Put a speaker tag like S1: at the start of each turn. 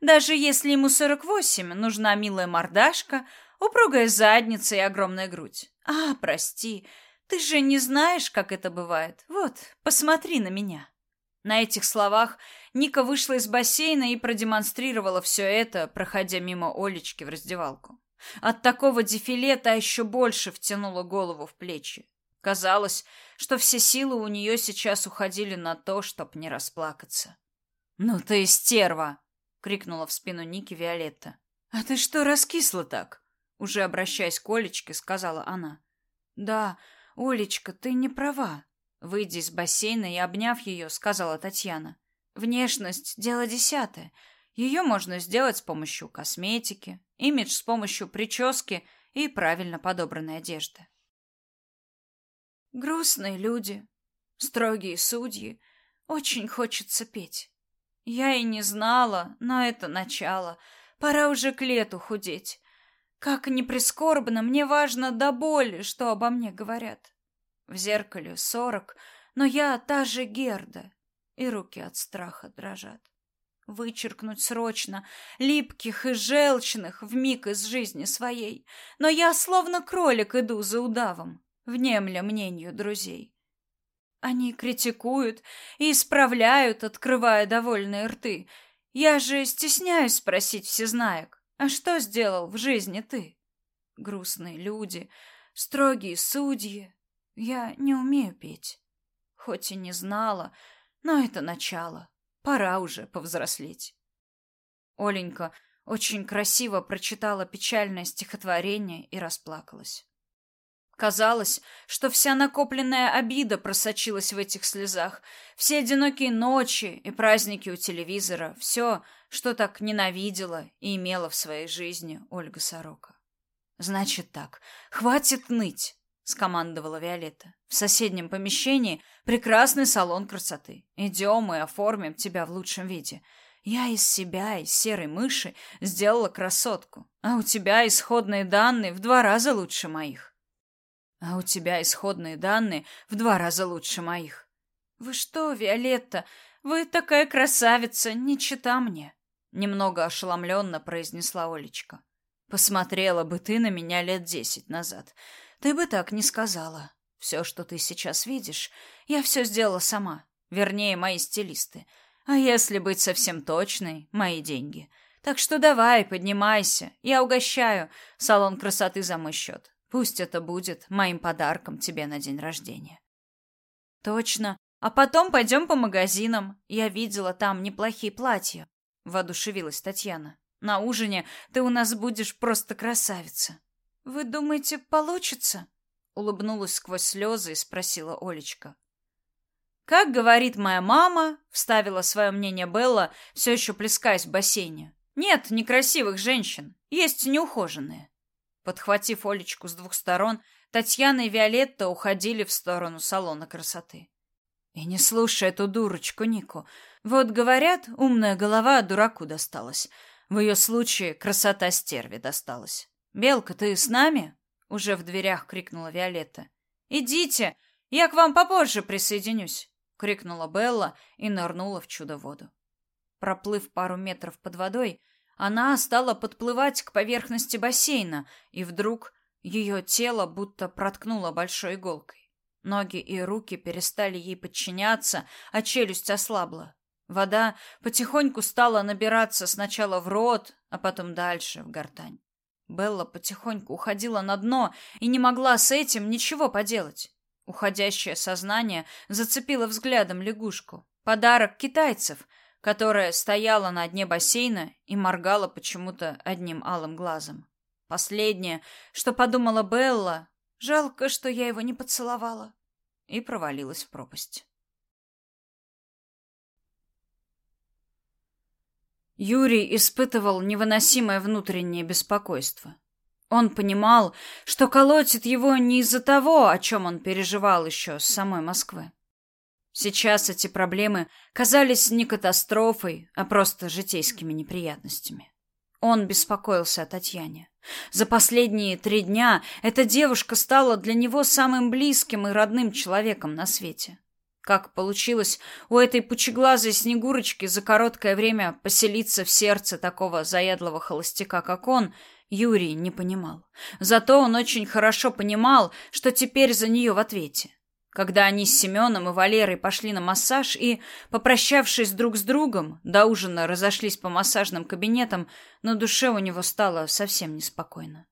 S1: Даже если ему сорок восемь, нужна милая мордашка, упругая задница и огромная грудь. А, прости, ты же не знаешь, как это бывает. Вот, посмотри на меня. На этих словах Ника вышла из бассейна и продемонстрировала все это, проходя мимо Олечки в раздевалку. От такого дефиле та еще больше втянула голову в плечи. Казалось, что все силы у нее сейчас уходили на то, чтобы не расплакаться. «Ну ты стерва!» — крикнула в спину Ники Виолетта. «А ты что раскисла так?» Уже обращаясь к Олечке, сказала она. «Да, Олечка, ты не права», — выйдя из бассейна и обняв ее, сказала Татьяна. «Внешность — дело десятое. Ее можно сделать с помощью косметики, имидж с помощью прически и правильно подобранной одежды. Грустные люди, строгие судьи, очень хочется петь. Я и не знала, но это начало. Пора уже к лету худеть. Как ни прискорбно, мне важно до боли, что обо мне говорят. В зеркале сорок, но я та же Герда, и руки от страха дрожат вычеркнуть срочно, липких и желчных, в миг из жизни своей. Но я словно кролик иду за удавом, внемля мнению друзей. Они критикуют и исправляют, открывая довольные рты. Я же стесняюсь спросить всезнаек, а что сделал в жизни ты? Грустные люди, строгие судьи. Я не умею петь. Хоть и не знала, но это начало. Пора уже повзрослеть. Оленька очень красиво прочитала печальное стихотворение и расплакалась. Казалось, что вся накопленная обида просочилась в этих слезах, все одинокие ночи и праздники у телевизора, все, что так ненавидела и имела в своей жизни Ольга Сорока. Значит так, хватит ныть скомандовала Виолетта. В соседнем помещении прекрасный салон красоты. Идем и оформим тебя в лучшем виде. Я из себя, из серой мыши, сделала красотку. А у тебя исходные данные в два раза лучше моих. А у тебя исходные данные в два раза лучше моих. Вы что, Виолетта, вы такая красавица, не чита мне. Немного ошеломленно произнесла Олечка. Посмотрела бы ты на меня лет десять назад. Ты бы так не сказала. Все, что ты сейчас видишь, я все сделала сама. Вернее, мои стилисты. А если быть совсем точной, мои деньги. Так что давай, поднимайся. Я угощаю. Салон красоты за мой счет. Пусть это будет моим подарком тебе на день рождения. Точно. А потом пойдем по магазинам. Я видела там неплохие платья. Воодушевилась Татьяна. На ужине ты у нас будешь просто красавица. Вы думаете, получится? Улыбнулась сквозь слезы и спросила Олечка. Как говорит моя мама, вставила свое мнение Белла, все еще плескаясь в бассейне. Нет некрасивых женщин, есть неухоженные. Подхватив Олечку с двух сторон, Татьяна и Виолетта уходили в сторону салона красоты. И не слушай эту дурочку Нику. Вот говорят, умная голова дураку досталась. В ее случае красота стерве досталась. «Белка, ты с нами?» — уже в дверях крикнула Виолетта. «Идите, я к вам попозже присоединюсь!» — крикнула Белла и нырнула в чудо-воду. Проплыв пару метров под водой, она стала подплывать к поверхности бассейна, и вдруг ее тело будто проткнуло большой иголкой. Ноги и руки перестали ей подчиняться, а челюсть ослабла. Вода потихоньку стала набираться сначала в рот, а потом дальше в гортань. Белла потихоньку уходила на дно и не могла с этим ничего поделать. Уходящее сознание зацепило взглядом лягушку. Подарок китайцев, которая стояла на дне бассейна и моргала почему-то одним алым глазом. Последнее, что подумала Белла, жалко, что я его не поцеловала, и провалилась в пропасть. Юрий испытывал невыносимое внутреннее беспокойство. Он понимал, что колотит его не из-за того, о чем он переживал еще с самой Москвы. Сейчас эти проблемы казались не катастрофой, а просто житейскими неприятностями. Он беспокоился о Татьяне. За последние три дня эта девушка стала для него самым близким и родным человеком на свете. Как получилось у этой пучеглазой снегурочки за короткое время поселиться в сердце такого заядлого холостяка, как он, Юрий не понимал. Зато он очень хорошо понимал, что теперь за нее в ответе. Когда они с Семеном и Валерой пошли на массаж и, попрощавшись друг с другом, до ужина разошлись по массажным кабинетам, на душе у него стало совсем неспокойно.